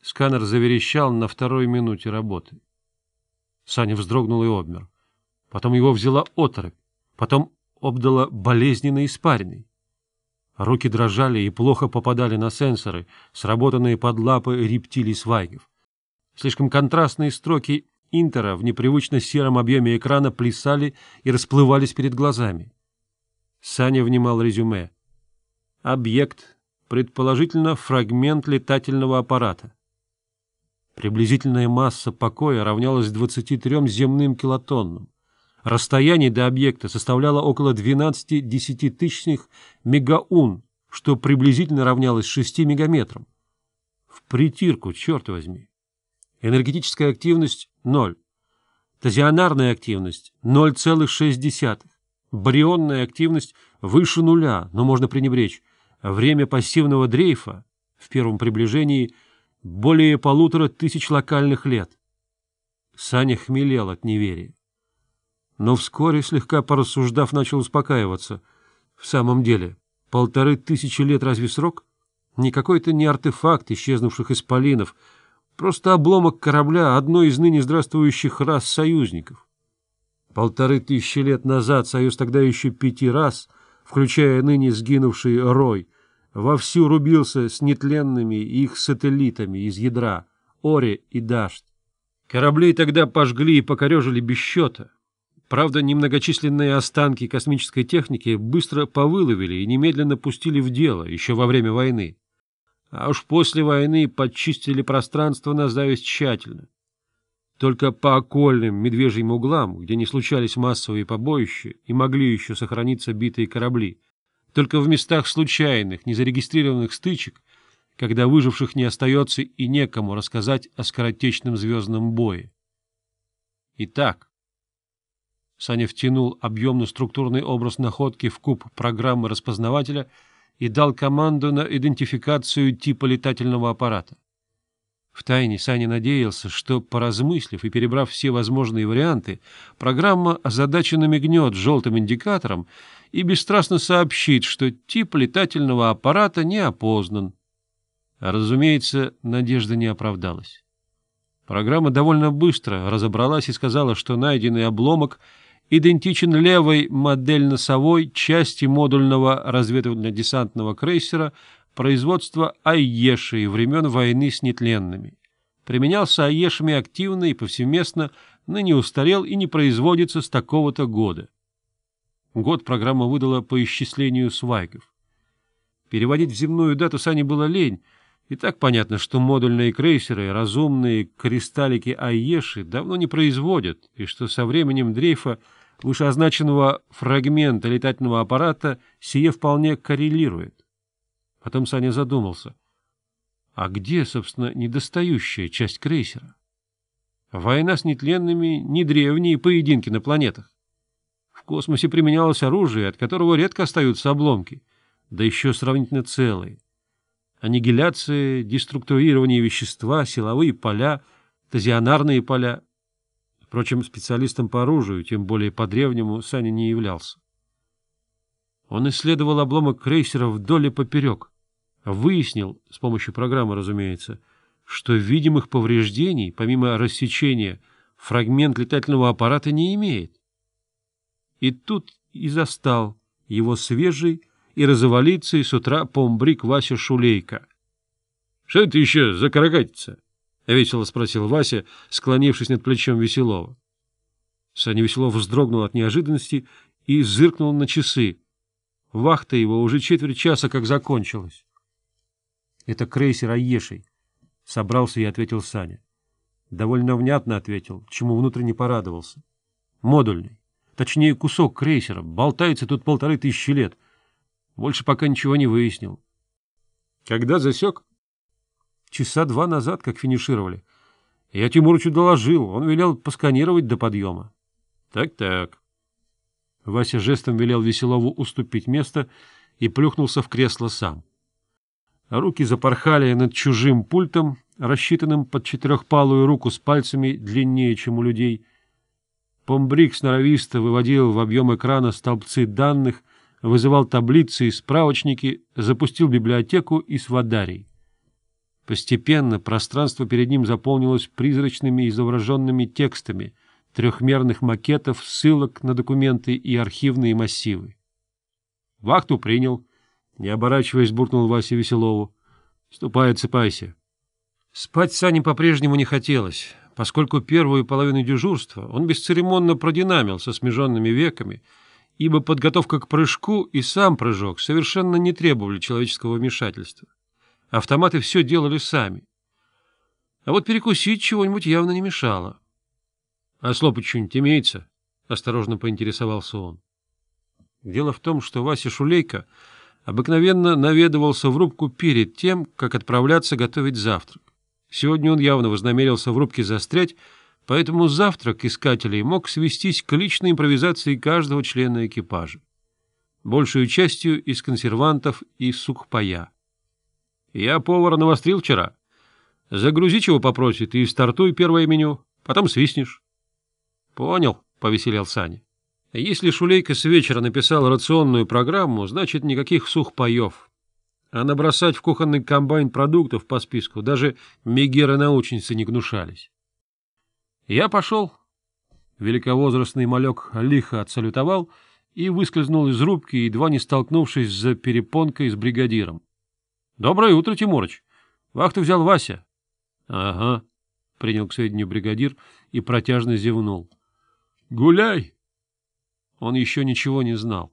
Сканер заверещал на второй минуте работы. Саня вздрогнул и обмер. Потом его взяла оторопь, потом обдала болезненной испариной. Руки дрожали и плохо попадали на сенсоры, сработанные под лапы рептилий свайгов. Слишком контрастные строки Интера в непривычно сером объеме экрана плясали и расплывались перед глазами. Саня внимал резюме. Объект, предположительно фрагмент летательного аппарата. Приблизительная масса покоя равнялась 23 земным килотоннам. Расстояние до объекта составляло около 12 десятитысячных мегаун, что приблизительно равнялось 6 мегаметрам. В притирку, черт возьми. Энергетическая активность – ноль. Тазионарная активность – 0,6. Барионная активность выше нуля, но можно пренебречь. Время пассивного дрейфа в первом приближении – более полутора тысяч локальных лет. Саня хмелел от неверия. Но вскоре, слегка порассуждав, начал успокаиваться. В самом деле, полторы тысячи лет разве срок? Не какой-то не артефакт исчезнувших исполинов, просто обломок корабля одной из ныне здравствующих рас союзников. Полторы тысячи лет назад союз тогда еще пяти раз, включая ныне сгинувший Рой — вовсю рубился с нетленными их сателлитами из ядра, Ори и Дашт. Корабли тогда пожгли и покорежили без счета. Правда, немногочисленные останки космической техники быстро повыловили и немедленно пустили в дело еще во время войны. А уж после войны подчистили пространство на зависть тщательно. Только по окольным медвежьим углам, где не случались массовые побоища и могли еще сохраниться битые корабли — только в местах случайных, незарегистрированных стычек, когда выживших не остается и некому рассказать о скоротечном звездном бое. Итак, Саня втянул объемно-структурный образ находки в куб программы распознавателя и дал команду на идентификацию типа летательного аппарата. Втайне Саня надеялся, что, поразмыслив и перебрав все возможные варианты, программа озадаченно мигнет желтым индикатором и бесстрастно сообщит, что тип летательного аппарата не опознан. Разумеется, надежда не оправдалась. Программа довольно быстро разобралась и сказала, что найденный обломок идентичен левой модельно-совой части модульного разведывательно-десантного крейсера производства айеши времен войны с нетленными. Применялся айешами активно и повсеместно, ныне устарел и не производится с такого-то года. Год программа выдала по исчислению свайков. Переводить в земную дату Сане было лень, и так понятно, что модульные крейсеры, разумные кристаллики Айеши давно не производят, и что со временем дрейфа вышеозначенного фрагмента летательного аппарата сие вполне коррелирует. Потом Саня задумался. А где, собственно, недостающая часть крейсера? Война с нетленными не древние поединки на планетах. В космосе применялось оружие, от которого редко остаются обломки, да еще сравнительно целые. Аннигиляция, деструктурирование вещества, силовые поля, тазионарные поля. Впрочем, специалистом по оружию, тем более по древнему, Саня не являлся. Он исследовал обломок крейсера вдоль и поперек, Выяснил, с помощью программы, разумеется, что видимых повреждений, помимо рассечения, фрагмент летательного аппарата не имеет. И тут и застал его свежий и развалится с утра помбрик Вася Шулейка. — Что это еще за каракатица? — весело спросил Вася, склонившись над плечом Веселова. Саня Веселов вздрогнул от неожиданности и зыркнул на часы. Вахта его уже четверть часа как закончилась. Это крейсер Аешей. Собрался и ответил Саня. Довольно внятно ответил, чему внутренне порадовался. Модульный. Точнее, кусок крейсера. Болтается тут полторы тысячи лет. Больше пока ничего не выяснил. Когда засек? Часа два назад, как финишировали. Я Тимурычу доложил. Он велел посканировать до подъема. Так-так. Вася жестом велел Веселову уступить место и плюхнулся в кресло сам. Руки запорхали над чужим пультом, рассчитанным под четырехпалую руку с пальцами длиннее, чем у людей. Помбрик сноровисто выводил в объем экрана столбцы данных, вызывал таблицы и справочники, запустил библиотеку и сводарий. Постепенно пространство перед ним заполнилось призрачными изображенными текстами трехмерных макетов, ссылок на документы и архивные массивы. Вахту принял — не оборачиваясь, буркнул Вася Веселову. — Ступай, отсыпайся. Спать Сане по-прежнему не хотелось, поскольку первую половину дежурства он бесцеремонно продинамил со смеженными веками, ибо подготовка к прыжку и сам прыжок совершенно не требовали человеческого вмешательства. Автоматы все делали сами. А вот перекусить чего-нибудь явно не мешало. — А слопать что-нибудь имеется? — осторожно поинтересовался он. Дело в том, что Вася Шулейко обыкновенно наведывался в рубку перед тем, как отправляться готовить завтрак. Сегодня он явно вознамерился в рубке застрять, поэтому завтрак искателей мог свестись к личной импровизации каждого члена экипажа, большую частью из консервантов и сухпая. «Я повара навострил вчера. Загрузи, чего попросит, и стартуй первое меню, потом свистнешь». «Понял», — повеселел Саня. Если Шулейка с вечера написал рационную программу, значит, никаких сухпаев. А набросать в кухонный комбайн продуктов по списку даже мегеры-научницы не гнушались. Я пошел. Великовозрастный малек лихо отсалютовал и выскользнул из рубки, едва не столкнувшись за перепонкой с бригадиром. — Доброе утро, Тимурыч. Вахту взял Вася. — Ага, — принял к сведению бригадир и протяжно зевнул. — Гуляй! — он еще ничего не знал.